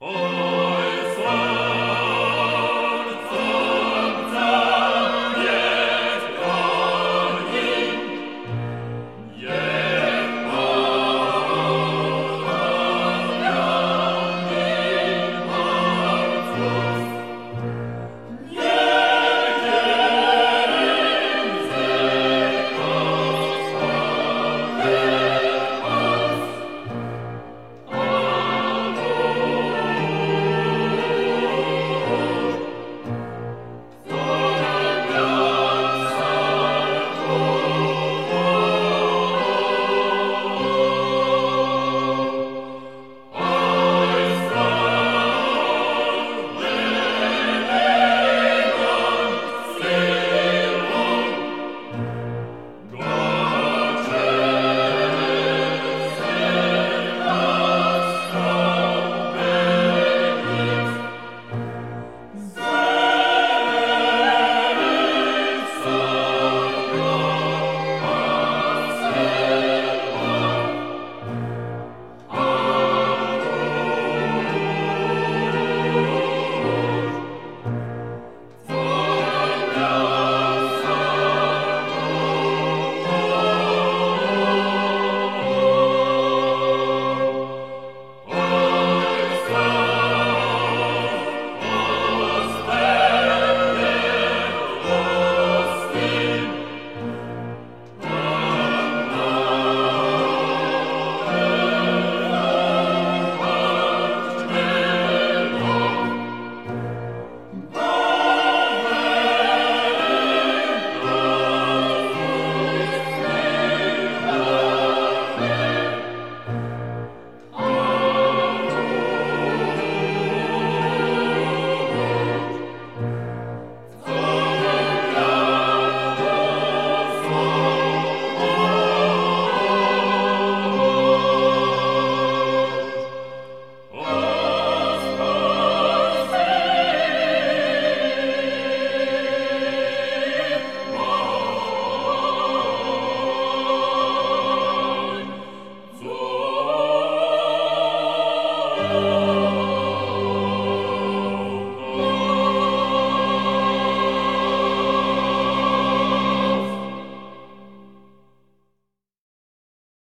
Oh.